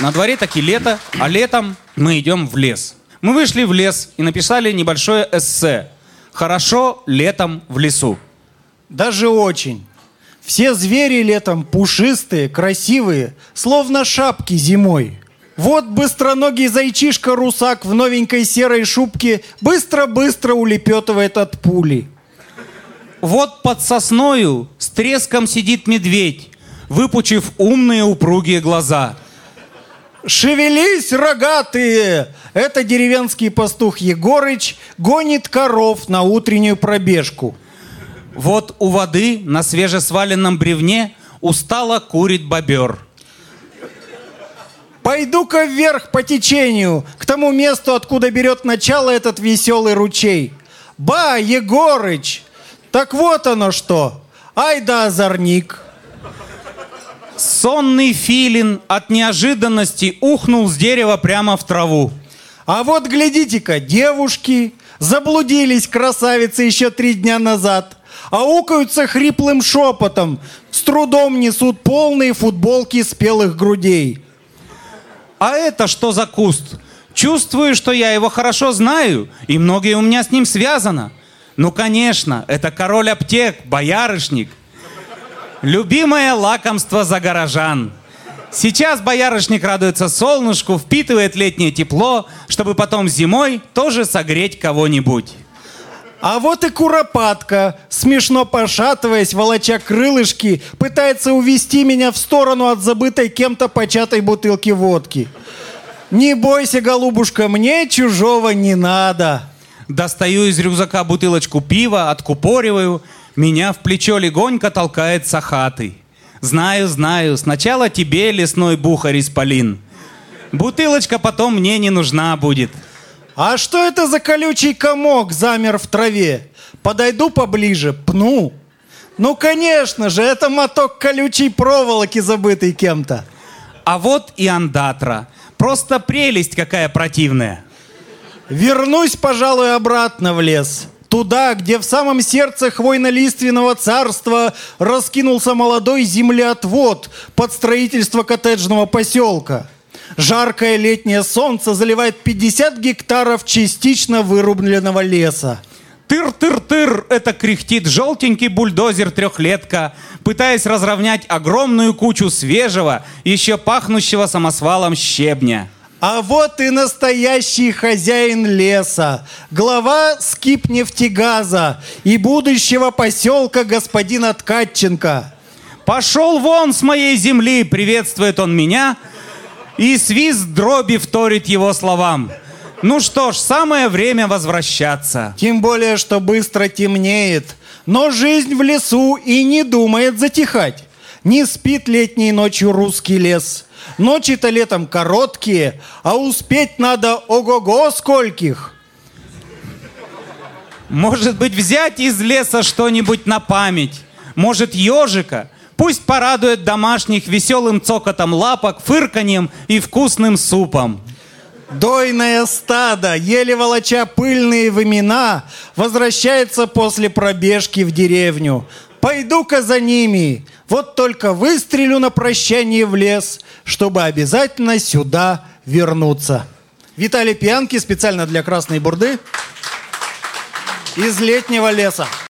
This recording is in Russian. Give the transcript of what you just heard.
На дворе таки лето, а летом мы идем в лес. Мы вышли в лес и написали небольшое эссе. Хорошо летом в лесу. Даже очень. Все звери летом пушистые, красивые, словно шапки зимой. Вот быстроногий зайчишка-русак в новенькой серой шубке быстро-быстро улепетывает от пули. Вот под сосною с треском сидит медведь, выпучив умные упругие глаза. Шевелись, рогатые! Это деревенский пастух Егорыч гонит коров на утреннюю пробежку. Вот у воды на свежесваленном бревне устало курит бобер. Пойду-ка вверх по течению, к тому месту, откуда берет начало этот веселый ручей. Ба, Егорыч! Так вот оно что! Ай да озорник! Сонный филин от неожиданности ухнул с дерева прямо в траву. А вот глядите-ка, девушки заблудились красавицы еще три дня назад, аукаются хриплым шепотом, с трудом несут полные футболки спелых грудей. А это что за куст? Чувствую, что я его хорошо знаю, и многие у меня с ним связано. Ну, конечно, это король аптек, боярышник. Любимое лакомство за горожан. Сейчас боярышник радуется солнышку, впитывает летнее тепло, чтобы потом зимой тоже согреть кого-нибудь. А вот и куропатка, смешно пошатываясь, волоча крылышки, пытается увести меня в сторону от забытой кем-то початой бутылки водки. Не бойся, голубушка, мне чужого не надо. Достаю из рюкзака бутылочку пива, откупориваю. Меня в плечо легонько толкает сахатый. Знаю, знаю, сначала тебе, лесной бухарь исполин. Бутылочка потом мне не нужна будет. А что это за колючий комок замер в траве? Подойду поближе, пну. Ну, конечно же, это моток колючей проволоки, забытый кем-то. А вот и андатра. Просто прелесть какая противная. Вернусь, пожалуй, обратно в лес. Туда, где в самом сердце хвойно-лиственного царства раскинулся молодой землеотвод под строительство коттеджного поселка. Жаркое летнее солнце заливает 50 гектаров частично вырубленного леса. Тыр-тыр-тыр, это кряхтит желтенький бульдозер-трехлетка, пытаясь разровнять огромную кучу свежего, еще пахнущего самосвалом щебня. А вот и настоящий хозяин леса, глава Скипнефтегаза и будущего поселка господина Ткаченко. «Пошел вон с моей земли!» — приветствует он меня, и свист дроби вторит его словам. Ну что ж, самое время возвращаться. Тем более, что быстро темнеет. Но жизнь в лесу и не думает затихать. Не спит летней ночью русский лес. Ночи-то летом короткие, а успеть надо ого-го скольких. Может быть, взять из леса что-нибудь на память? Может, ежика? Пусть порадует домашних веселым цокотом лапок, фырканьем и вкусным супом. Дойное стадо, еле волоча пыльные вымена, возвращается после пробежки в деревню. Пойду-ка за ними. Вот только выстрелю на прощание в лес, чтобы обязательно сюда вернуться. Виталий Пьянки специально для Красной Бурды из летнего леса.